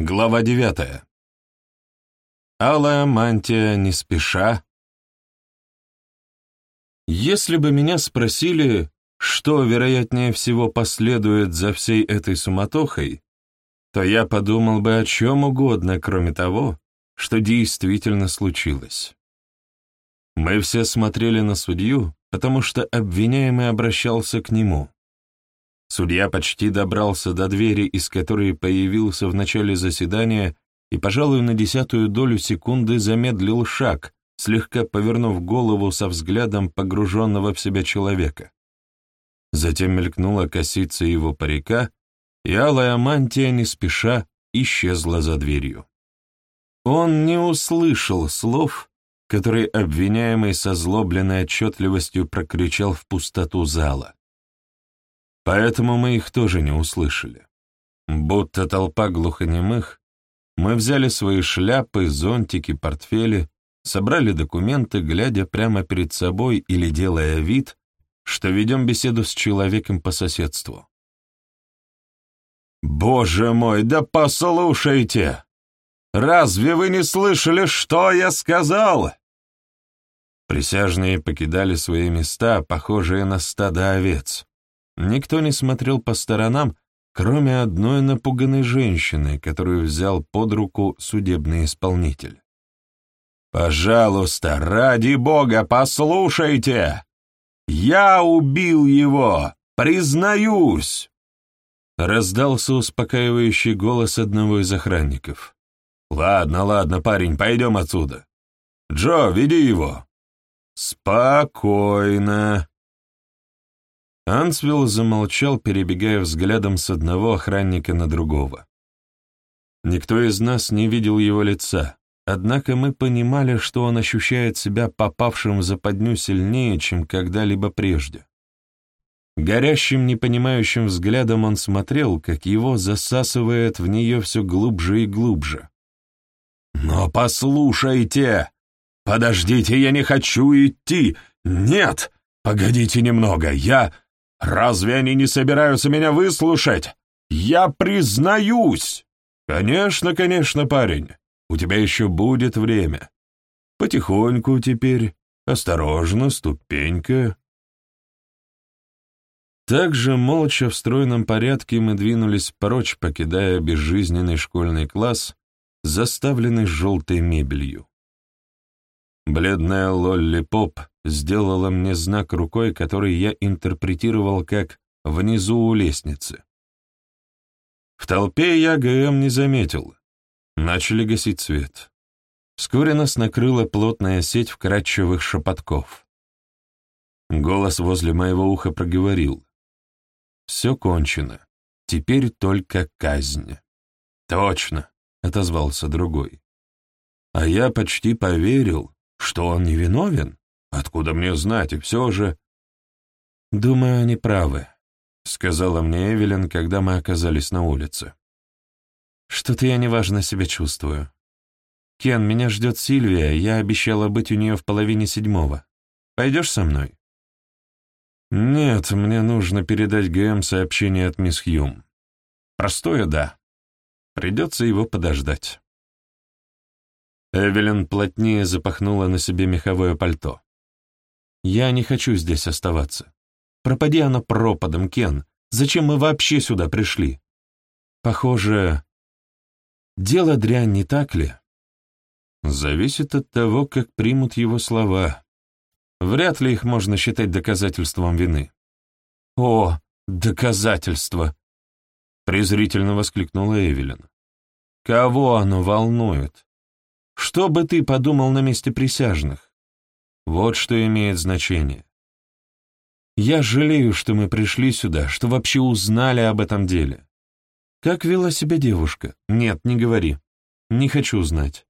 Глава девятая. Алая мантия не спеша. Если бы меня спросили, что, вероятнее всего, последует за всей этой суматохой, то я подумал бы о чем угодно, кроме того, что действительно случилось. Мы все смотрели на судью, потому что обвиняемый обращался к нему. Судья почти добрался до двери, из которой появился в начале заседания, и, пожалуй, на десятую долю секунды замедлил шаг, слегка повернув голову со взглядом погруженного в себя человека. Затем мелькнула косица его парика, и алая мантия не спеша исчезла за дверью. Он не услышал слов, которые обвиняемый со злобленной отчетливостью прокричал в пустоту зала. Поэтому мы их тоже не услышали. Будто толпа глухонемых, мы взяли свои шляпы, зонтики, портфели, собрали документы, глядя прямо перед собой или делая вид, что ведем беседу с человеком по соседству. «Боже мой, да послушайте! Разве вы не слышали, что я сказал?» Присяжные покидали свои места, похожие на стадо овец. Никто не смотрел по сторонам, кроме одной напуганной женщины, которую взял под руку судебный исполнитель. «Пожалуйста, ради Бога, послушайте! Я убил его! Признаюсь!» Раздался успокаивающий голос одного из охранников. «Ладно, ладно, парень, пойдем отсюда. Джо, веди его». «Спокойно», Ансвилл замолчал, перебегая взглядом с одного охранника на другого. Никто из нас не видел его лица, однако мы понимали, что он ощущает себя попавшим в западню сильнее, чем когда-либо прежде. Горящим, непонимающим взглядом он смотрел, как его засасывает в нее все глубже и глубже. «Но послушайте! Подождите, я не хочу идти! Нет! Погодите немного, я...» Разве они не собираются меня выслушать? Я признаюсь! Конечно, конечно, парень, у тебя еще будет время. Потихоньку теперь, осторожно, ступенька. Так же молча в стройном порядке мы двинулись прочь, покидая безжизненный школьный класс, заставленный желтой мебелью. Бледная Лолли Поп сделала мне знак рукой, который я интерпретировал как «внизу у лестницы». В толпе я ГМ не заметил. Начали гасить свет. Вскоре нас накрыла плотная сеть вкрадчивых шепотков. Голос возле моего уха проговорил. «Все кончено. Теперь только казнь». «Точно», — отозвался другой. А я почти поверил, что он невиновен. Откуда мне знать, и все же... Думаю, они правы, — сказала мне Эвелин, когда мы оказались на улице. Что-то я неважно себя чувствую. Кен, меня ждет Сильвия, я обещала быть у нее в половине седьмого. Пойдешь со мной? Нет, мне нужно передать ГМ сообщение от мисс Хьюм. Простое «да». Придется его подождать. Эвелин плотнее запахнула на себе меховое пальто. Я не хочу здесь оставаться. Пропади оно пропадом, Кен. Зачем мы вообще сюда пришли? Похоже, дело дрянь, не так ли? Зависит от того, как примут его слова. Вряд ли их можно считать доказательством вины. «О, доказательство!» — презрительно воскликнула Эвелин. «Кого оно волнует? Что бы ты подумал на месте присяжных? Вот что имеет значение. Я жалею, что мы пришли сюда, что вообще узнали об этом деле. Как вела себя девушка? Нет, не говори. Не хочу знать.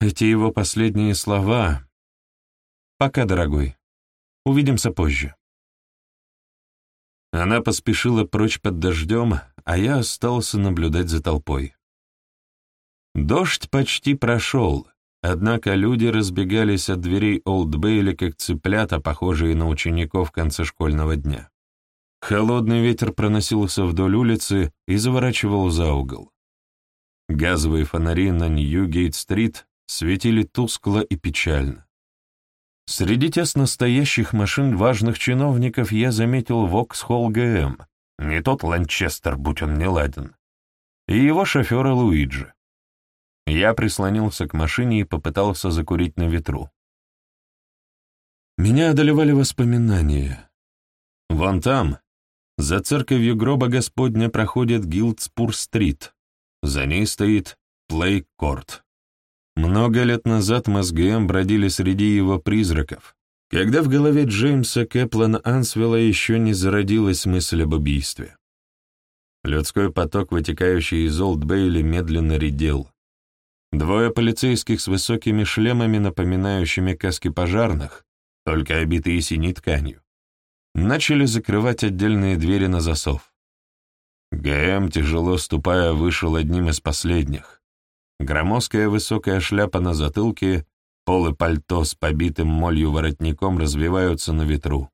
Эти его последние слова... Пока, дорогой. Увидимся позже. Она поспешила прочь под дождем, а я остался наблюдать за толпой. Дождь почти прошел, Однако люди разбегались от дверей Олдбейли, как цыплята, похожие на учеников в конце школьного дня. Холодный ветер проносился вдоль улицы и заворачивал за угол. Газовые фонари на Ньюгейт-стрит светили тускло и печально. Среди тесно стоящих машин важных чиновников я заметил Воксхолл ГМ, не тот Ланчестер, будь он не ладен, и его шофера Луиджи. Я прислонился к машине и попытался закурить на ветру. Меня одолевали воспоминания. Вон там, за церковью гроба Господня, проходит Гилдспур-стрит. За ней стоит Плей-корт. Много лет назад мы с ГМ бродили среди его призраков, когда в голове Джеймса Кэплана Ансвелла еще не зародилась мысль об убийстве. Людской поток, вытекающий из Олд-Бейли, медленно редел. Двое полицейских с высокими шлемами, напоминающими каски пожарных, только обитые синей тканью, начали закрывать отдельные двери на засов. ГМ, тяжело ступая, вышел одним из последних. Громоздкая высокая шляпа на затылке, полы пальто с побитым молью воротником развиваются на ветру.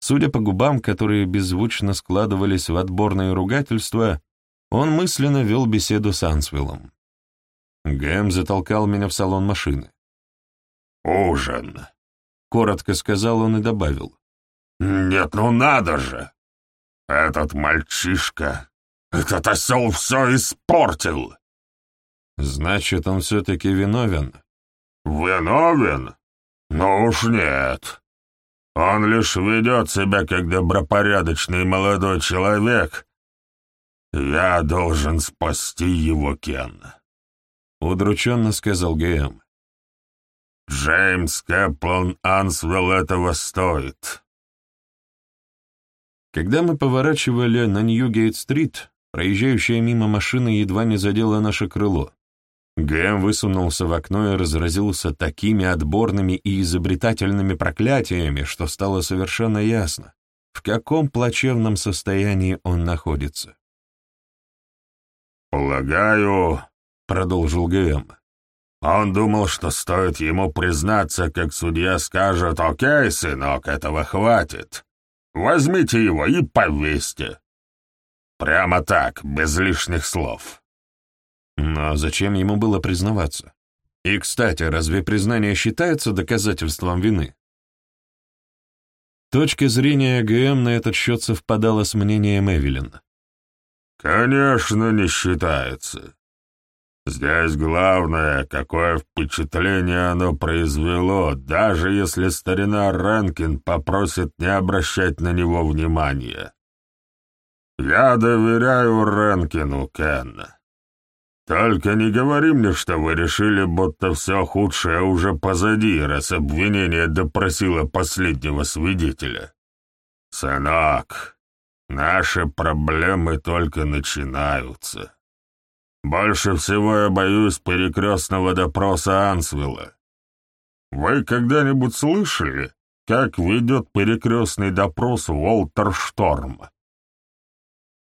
Судя по губам, которые беззвучно складывались в отборные ругательства, он мысленно вел беседу с Ансвиллом. Гэм затолкал меня в салон машины. «Ужин», — коротко сказал он и добавил. «Нет, ну надо же! Этот мальчишка, этот осел все испортил!» «Значит, он все-таки виновен?» «Виновен? Ну уж нет. Он лишь ведет себя как добропорядочный молодой человек. Я должен спасти его, Кен», — удрученно сказал ГМ. Джеймс Кэплан Ансвелл этого стоит. Когда мы поворачивали на Ньюгейт-стрит, проезжающая мимо машина едва не задела наше крыло. Гэм высунулся в окно и разразился такими отборными и изобретательными проклятиями, что стало совершенно ясно, в каком плачевном состоянии он находится. «Полагаю», — продолжил Гэм, он думал, что стоит ему признаться, как судья скажет, «Окей, сынок, этого хватит. Возьмите его и повесьте». Прямо так, без лишних слов. Но зачем ему было признаваться? И, кстати, разве признание считается доказательством вины? Точка зрения ГМ на этот счет совпадала с мнением Эвелин. «Конечно, не считается. Здесь главное, какое впечатление оно произвело, даже если старина Ренкин попросит не обращать на него внимания. Я доверяю Ренкину, Кен. Только не говори мне, что вы решили, будто все худшее уже позади, раз обвинение допросило последнего свидетеля. Сынок, наши проблемы только начинаются. Больше всего я боюсь перекрестного допроса Ансвилла. Вы когда-нибудь слышали, как ведет перекрестный допрос Уолтер Шторм?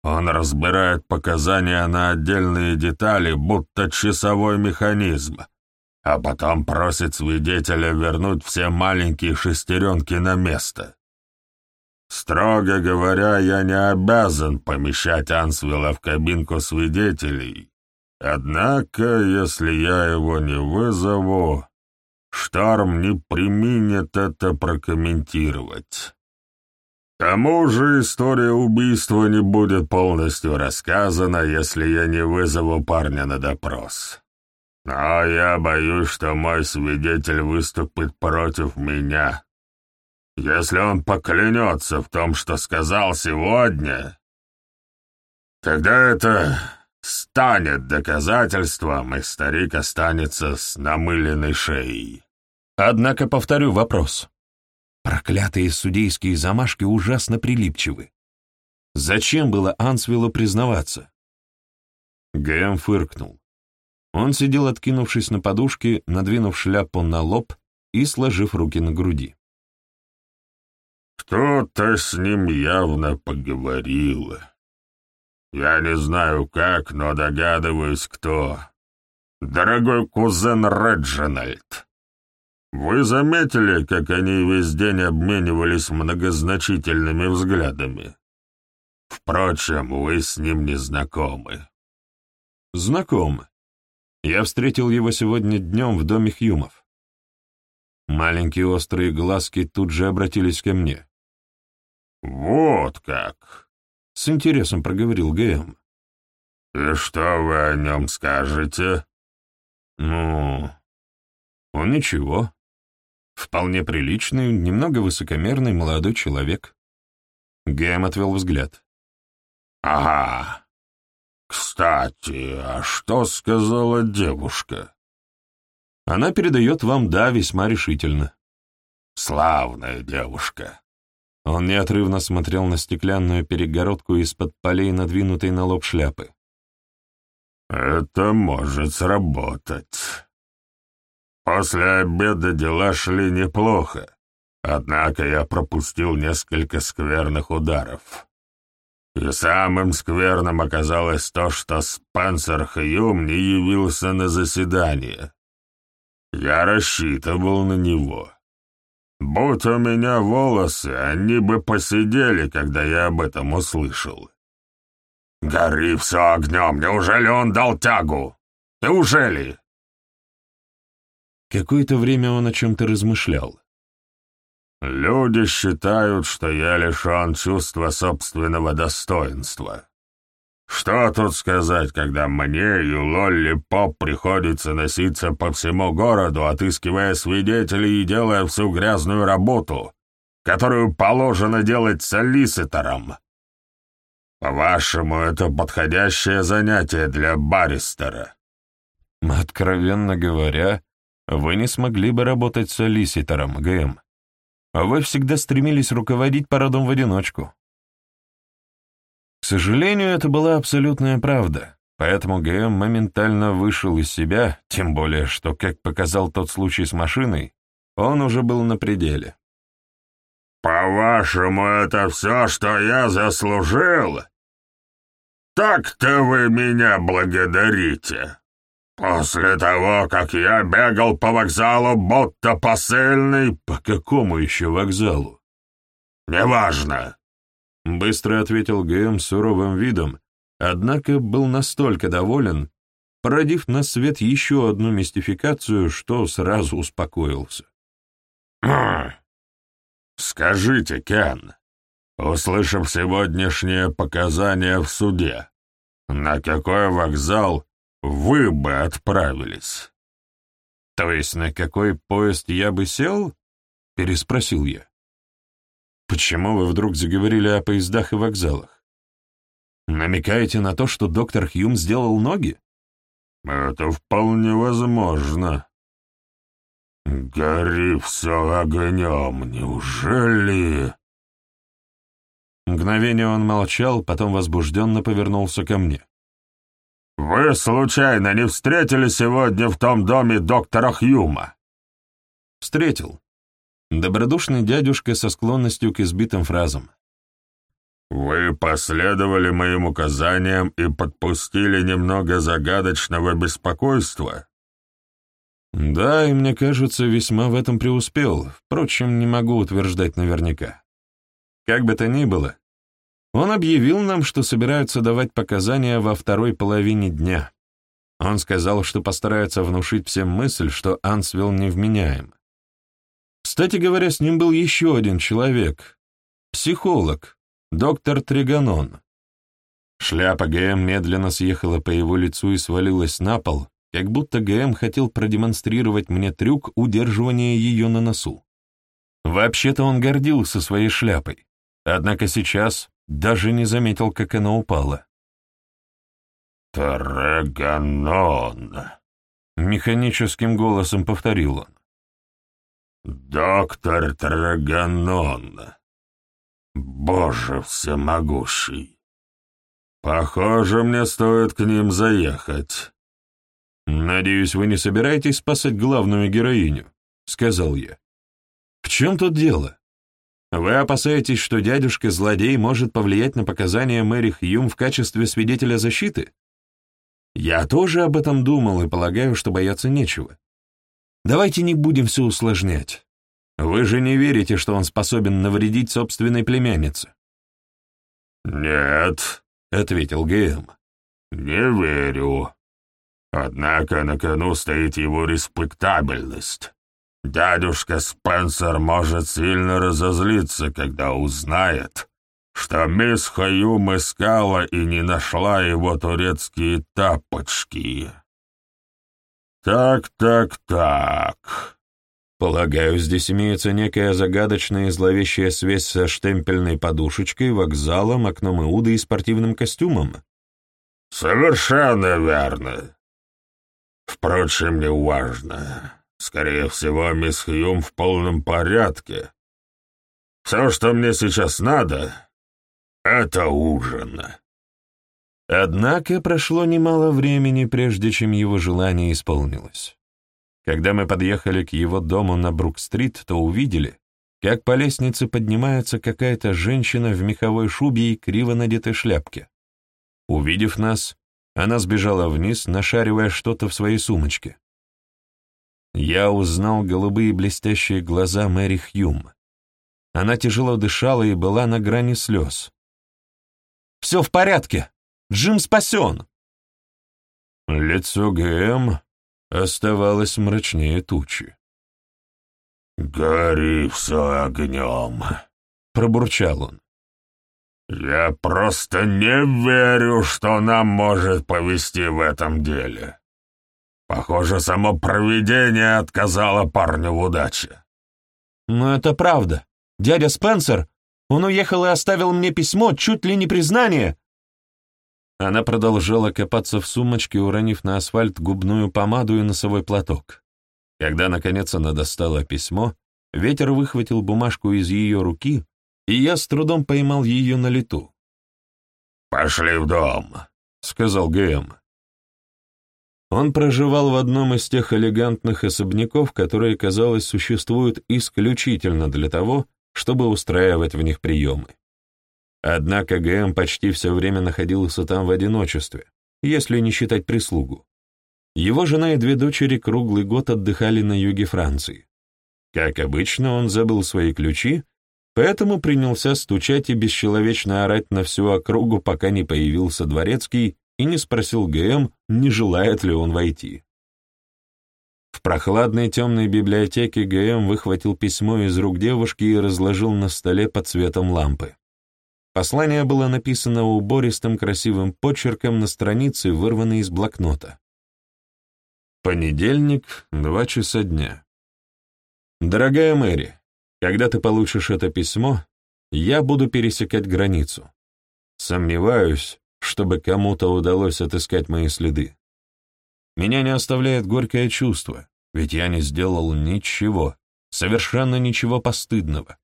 Он разбирает показания на отдельные детали, будто часовой механизм, а потом просит свидетеля вернуть все маленькие шестеренки на место. Строго говоря, я не обязан помещать Ансвилла в кабинку свидетелей, Однако, если я его не вызову, Шторм не применит это прокомментировать. К тому же история убийства не будет полностью рассказана, если я не вызову парня на допрос. Но я боюсь, что мой свидетель выступит против меня. Если он поклянется в том, что сказал сегодня, тогда это станет доказательством, и старик останется с намыленной шеей. Однако повторю вопрос. Проклятые судейские замашки ужасно прилипчивы. Зачем было Ансвиллу признаваться? Гэм фыркнул. Он сидел, откинувшись на подушке, надвинув шляпу на лоб и сложив руки на груди. «Кто-то с ним явно поговорил», я не знаю как, но догадываюсь, кто. Дорогой кузен Реджинальд. Вы заметили, как они весь день обменивались многозначительными взглядами? Впрочем, вы с ним не знакомы. Знаком. Я встретил его сегодня днем в доме Хьюмов. Маленькие острые глазки тут же обратились ко мне. «Вот как!» — с интересом проговорил ГМ. «И что вы о нем скажете?» «Ну, он ничего. Вполне приличный, немного высокомерный молодой человек». ГМ отвел взгляд. «Ага. Кстати, а что сказала девушка?» Она передает вам «да» весьма решительно. «Славная девушка». Он неотрывно смотрел на стеклянную перегородку из-под полей, надвинутой на лоб шляпы. «Это может сработать. После обеда дела шли неплохо, однако я пропустил несколько скверных ударов. И самым скверным оказалось то, что Спенсер Хьюм не явился на заседание. Я рассчитывал на него. Будь у меня волосы, они бы посидели, когда я об этом услышал. Гори все огнем, неужели он дал тягу? Неужели? Какое-то время он о чем-то размышлял. Люди считают, что я лишен чувства собственного достоинства. Что тут сказать, когда мне и Лолли Поп приходится носиться по всему городу, отыскивая свидетелей и делая всю грязную работу, которую положено делать солиситором? По-вашему, это подходящее занятие для баристера? Откровенно говоря, вы не смогли бы работать солиситором, ГМ. Вы всегда стремились руководить парадом в одиночку. К сожалению, это была абсолютная правда, поэтому ГМ моментально вышел из себя, тем более, что, как показал тот случай с машиной, он уже был на пределе. «По-вашему, это все, что я заслужил? Так-то вы меня благодарите. После того, как я бегал по вокзалу, будто посыльный...» «По какому еще вокзалу?» «Неважно. Быстро ответил ГМ суровым видом, однако был настолько доволен, породив на свет еще одну мистификацию, что сразу успокоился. «Скажите, Кен, услышав сегодняшнее показание в суде, на какой вокзал вы бы отправились?» «То есть на какой поезд я бы сел?» — переспросил я. Почему вы вдруг заговорили о поездах и вокзалах? Намекаете на то, что доктор Хьюм сделал ноги? Это вполне возможно. Гори все огнем, неужели... Мгновение он молчал, потом возбужденно повернулся ко мне. «Вы, случайно, не встретили сегодня в том доме доктора Хьюма?» «Встретил. Добродушный дядюшка со склонностью к избитым фразам. «Вы последовали моим указаниям и подпустили немного загадочного беспокойства?» «Да, и мне кажется, весьма в этом преуспел, впрочем, не могу утверждать наверняка. Как бы то ни было, он объявил нам, что собираются давать показания во второй половине дня. Он сказал, что постарается внушить всем мысль, что Ансвилл невменяем. Кстати говоря, с ним был еще один человек, психолог, доктор Триганон. Шляпа ГМ медленно съехала по его лицу и свалилась на пол, как будто ГМ хотел продемонстрировать мне трюк удерживания ее на носу. Вообще-то он гордился своей шляпой, однако сейчас даже не заметил, как она упала. «Траганон», — механическим голосом повторил он. «Доктор Траганон! Боже всемогущий! Похоже, мне стоит к ним заехать». «Надеюсь, вы не собираетесь спасать главную героиню», — сказал я. «В чем тут дело? Вы опасаетесь, что дядюшка-злодей может повлиять на показания Мэри Хьюм в качестве свидетеля защиты? Я тоже об этом думал и полагаю, что бояться нечего. Давайте не будем все усложнять. Вы же не верите, что он способен навредить собственной племяннице?» «Нет», — ответил ГМ. «Не верю. Однако на кону стоит его респектабельность. Дядюшка Спенсер может сильно разозлиться, когда узнает, что мисс Хаюм искала и не нашла его турецкие тапочки. Так, так, так. Полагаю, здесь имеется некая загадочная и зловещая связь со штемпельной подушечкой, вокзалом, окном Иуды и спортивным костюмом. Совершенно верно. Впрочем, не важно. Скорее всего, мисс Хьюм в полном порядке. Все, что мне сейчас надо, — это ужин. Однако прошло немало времени, прежде чем его желание исполнилось. Когда мы подъехали к его дому на Брук-стрит, то увидели, как по лестнице поднимается какая-то женщина в меховой шубе и криво надетой шляпке. Увидев нас, она сбежала вниз, нашаривая что-то в своей сумочке. Я узнал голубые блестящие глаза Мэри Хьюм. Она тяжело дышала и была на грани слез. «Все в порядке! Джим спасен!» Лицо ГМ оставалось мрачнее тучи. «Гори все огнем!» — пробурчал он. «Я просто не верю, что нам может повести в этом деле. Похоже, само провидение отказало парню в удаче». «Но это правда. Дядя Спенсер, он уехал и оставил мне письмо, чуть ли не признание». Она продолжала копаться в сумочке, уронив на асфальт губную помаду и носовой платок. Когда, наконец, она достала письмо, ветер выхватил бумажку из ее руки и я с трудом поймал ее на лету. «Пошли в дом», — сказал ГМ. Он проживал в одном из тех элегантных особняков, которые, казалось, существуют исключительно для того, чтобы устраивать в них приемы. Однако ГМ почти все время находился там в одиночестве, если не считать прислугу. Его жена и две дочери круглый год отдыхали на юге Франции. Как обычно, он забыл свои ключи Поэтому принялся стучать и бесчеловечно орать на всю округу, пока не появился дворецкий и не спросил ГМ, не желает ли он войти. В прохладной темной библиотеке ГМ выхватил письмо из рук девушки и разложил на столе под светом лампы. Послание было написано убористым красивым почерком на странице, вырванной из блокнота. Понедельник, два часа дня. Дорогая Мэри, когда ты получишь это письмо, я буду пересекать границу. Сомневаюсь, чтобы кому-то удалось отыскать мои следы. Меня не оставляет горькое чувство, ведь я не сделал ничего, совершенно ничего постыдного.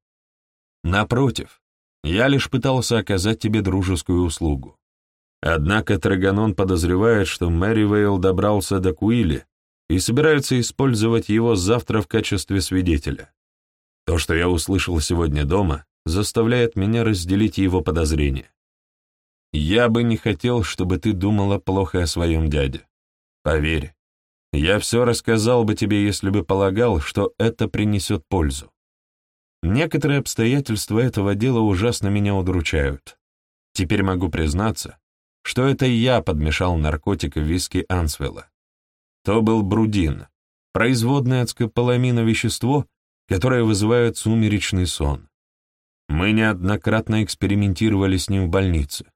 Напротив, я лишь пытался оказать тебе дружескую услугу. Однако Траганон подозревает, что Мэривейл добрался до Куили и собирается использовать его завтра в качестве свидетеля. То, что я услышал сегодня дома, заставляет меня разделить его подозрения. Я бы не хотел, чтобы ты думала плохо о своем дяде. Поверь, я все рассказал бы тебе, если бы полагал, что это принесет пользу. Некоторые обстоятельства этого дела ужасно меня удручают. Теперь могу признаться, что это я подмешал наркотик в виски Ансвелла. То был брудин, производное от скополамина вещество, которое вызывает сумеречный сон. Мы неоднократно экспериментировали с ним в больнице.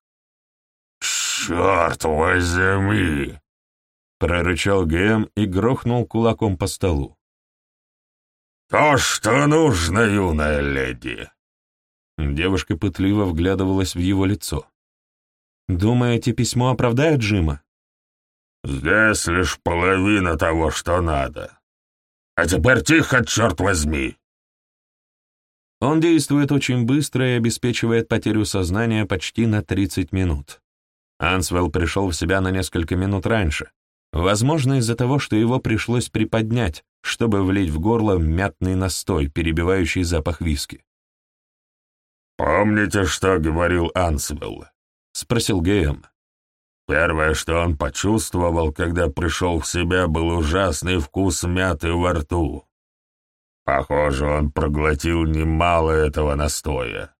«Черт возьми!» — прорычал ГМ и грохнул кулаком по столу. «То, что нужно, юная леди!» Девушка пытливо вглядывалась в его лицо. «Думаете, письмо оправдает Джима?» «Здесь лишь половина того, что надо. А теперь тихо, черт возьми!» Он действует очень быстро и обеспечивает потерю сознания почти на 30 минут. Ансвелл пришел в себя на несколько минут раньше, возможно, из-за того, что его пришлось приподнять, чтобы влить в горло мятный настой, перебивающий запах виски. «Помните, что говорил Ансвелл?» — спросил ГМ. Первое, что он почувствовал, когда пришел в себя, был ужасный вкус мяты во рту. Похоже, он проглотил немало этого настоя.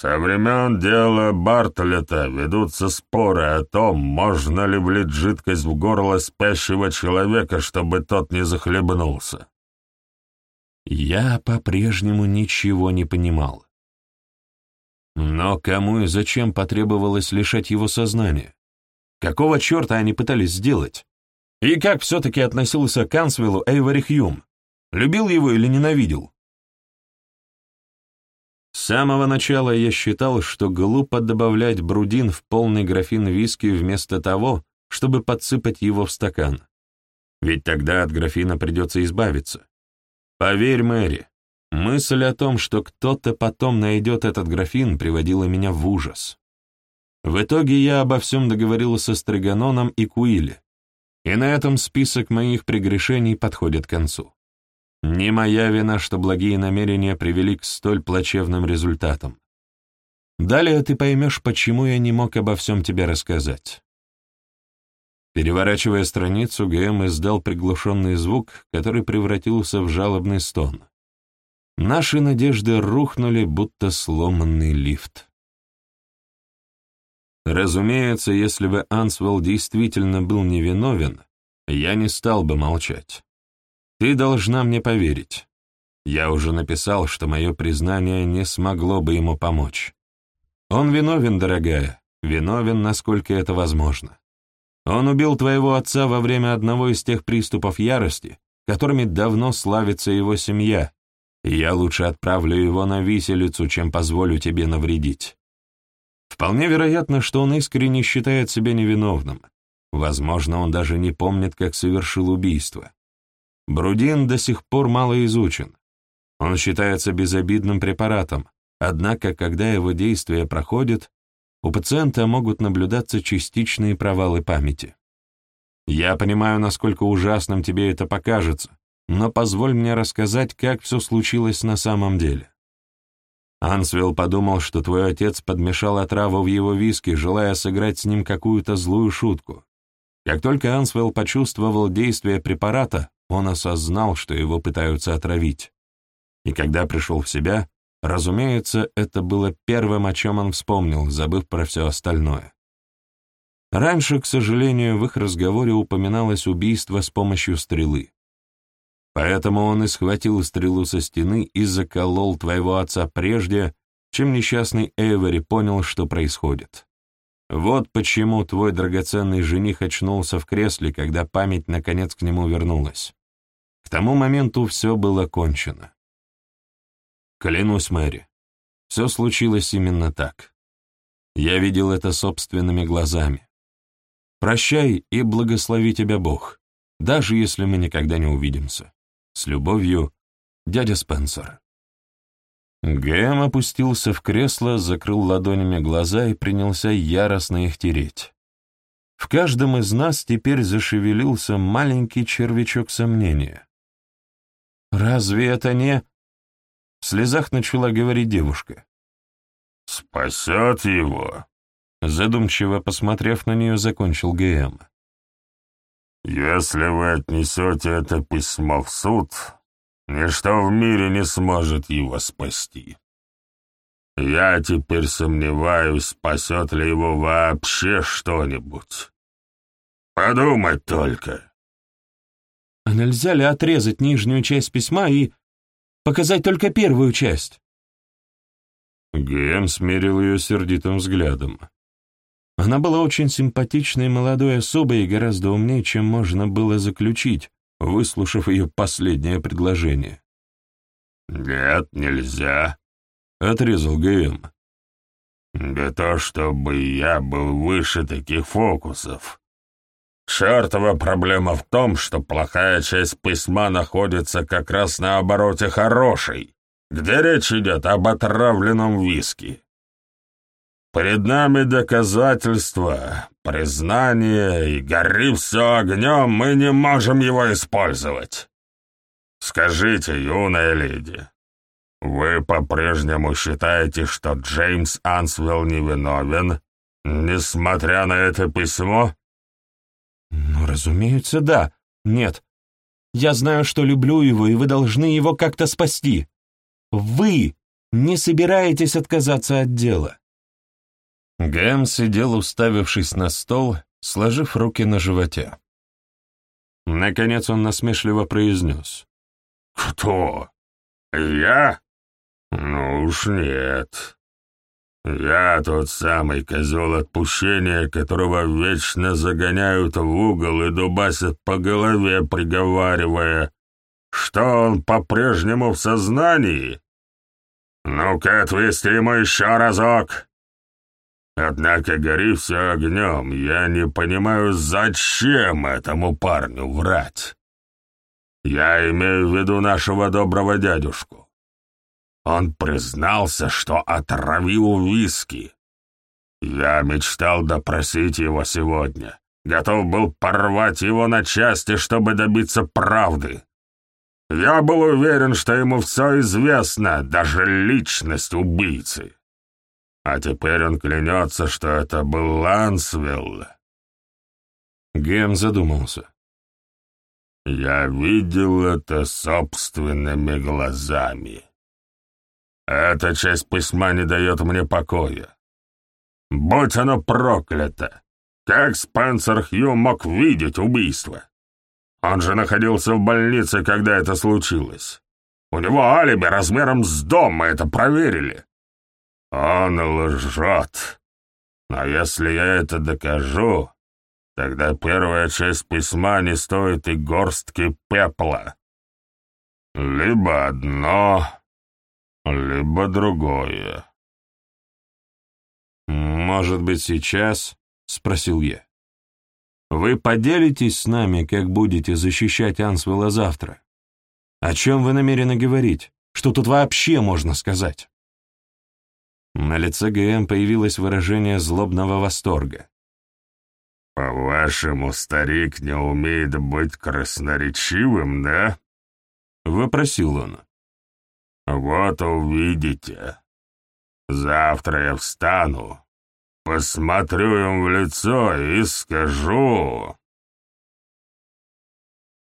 Со времен дела Бартлета ведутся споры о том, можно ли влить жидкость в горло спящего человека, чтобы тот не захлебнулся. Я по-прежнему ничего не понимал. Но кому и зачем потребовалось лишать его сознания? Какого черта они пытались сделать? И как все-таки относился к Ансвиллу Эйвори Хьюм? Любил его или ненавидел? С самого начала я считал, что глупо добавлять брудин в полный графин виски вместо того, чтобы подсыпать его в стакан. Ведь тогда от графина придется избавиться. Поверь, Мэри, мысль о том, что кто-то потом найдет этот графин, приводила меня в ужас. В итоге я обо всем договорился с Триганоном и Куилли, и на этом список моих прегрешений подходит к концу. Не моя вина, что благие намерения привели к столь плачевным результатам. Далее ты поймешь, почему я не мог обо всем тебе рассказать. Переворачивая страницу, ГМ издал приглушенный звук, который превратился в жалобный стон. Наши надежды рухнули, будто сломанный лифт. Разумеется, если бы Ансвелл действительно был невиновен, я не стал бы молчать. Ты должна мне поверить. Я уже написал, что мое признание не смогло бы ему помочь. Он виновен, дорогая, виновен, насколько это возможно. Он убил твоего отца во время одного из тех приступов ярости, которыми давно славится его семья, и я лучше отправлю его на виселицу, чем позволю тебе навредить. Вполне вероятно, что он искренне считает себя невиновным. Возможно, он даже не помнит, как совершил убийство. Брудин до сих пор мало изучен. Он считается безобидным препаратом, однако, когда его действие проходит, у пациента могут наблюдаться частичные провалы памяти. Я понимаю, насколько ужасным тебе это покажется, но позволь мне рассказать, как все случилось на самом деле. Ансвилл подумал, что твой отец подмешал отраву в его виски, желая сыграть с ним какую-то злую шутку. Как только Ансвелл почувствовал действие препарата, он осознал, что его пытаются отравить. И когда пришел в себя, разумеется, это было первым, о чем он вспомнил, забыв про все остальное. Раньше, к сожалению, в их разговоре упоминалось убийство с помощью стрелы. Поэтому он и схватил стрелу со стены и заколол твоего отца прежде, чем несчастный Эйвери понял, что происходит. Вот почему твой драгоценный жених очнулся в кресле, когда память наконец к нему вернулась. К тому моменту все было кончено. Клянусь, Мэри, все случилось именно так. Я видел это собственными глазами. Прощай и благослови тебя Бог, даже если мы никогда не увидимся. С любовью, дядя Спенсер. Гэм опустился в кресло, закрыл ладонями глаза и принялся яростно их тереть. В каждом из нас теперь зашевелился маленький червячок сомнения. «Разве это не...» В слезах начала говорить девушка. «Спасет его», — задумчиво посмотрев на нее, закончил ГМ. Если вы отнесете это письмо в суд, ничто в мире не сможет его спасти. Я теперь сомневаюсь, спасет ли его вообще что-нибудь. Подумать только. А нельзя ли отрезать нижнюю часть письма и показать только первую часть? Гэм смерил ее сердитым взглядом. Она была очень симпатичной молодой особой и гораздо умнее, чем можно было заключить, выслушав ее последнее предложение. «Нет, нельзя», — отрезал ГМ. «Да то, чтобы я был выше таких фокусов. Чертова проблема в том, что плохая часть письма находится как раз на обороте хорошей, где речь идет об отравленном виски. Перед нами доказательства, признание, и гори все огнем, мы не можем его использовать. Скажите, юная леди, вы по-прежнему считаете, что Джеймс Ансвилл невиновен, несмотря на это письмо? Разумеется, да. Нет. Я знаю, что люблю его, и вы должны его как-то спасти. Вы не собираетесь отказаться от дела?» Гэм сидел, уставившись на стол, сложив руки на животе. Наконец он насмешливо произнес. «Кто? Я? Ну уж нет. Я тот самый козел отпущения, которого вечно загоняют в угол и дубасят по голове, приговаривая, что он по-прежнему в сознании. Ну-ка, отвести ему еще разок. Однако гори все огнем, я не понимаю, зачем этому парню врать. Я имею в виду нашего доброго дядюшку. Он признался, что отравил виски. Я мечтал допросить его сегодня. Готов был порвать его на части, чтобы добиться правды. Я был уверен, что ему все известно, даже личность убийцы. А теперь он клянется, что это был Лансвилл. Гэм задумался. Я видел это собственными глазами. Эта часть письма не дает мне покоя. Будь оно проклято! Как Спенсер Хью мог видеть убийство? Он же находился в больнице, когда это случилось. У него алиби размером с дом, мы это проверили. Он лжет. Но если я это докажу, тогда первая часть письма не стоит и горстки пепла. Либо одно, либо другое. «Может быть, сейчас?» — спросил я. «Вы поделитесь с нами, как будете защищать Ансвелла завтра? О чем вы намерены говорить? Что тут вообще можно сказать?» На лице ГМ появилось выражение злобного восторга. «По-вашему, старик не умеет быть красноречивым, да?» — вопросил он. «Вот увидите. Завтра я встану, посмотрю им в лицо и скажу...»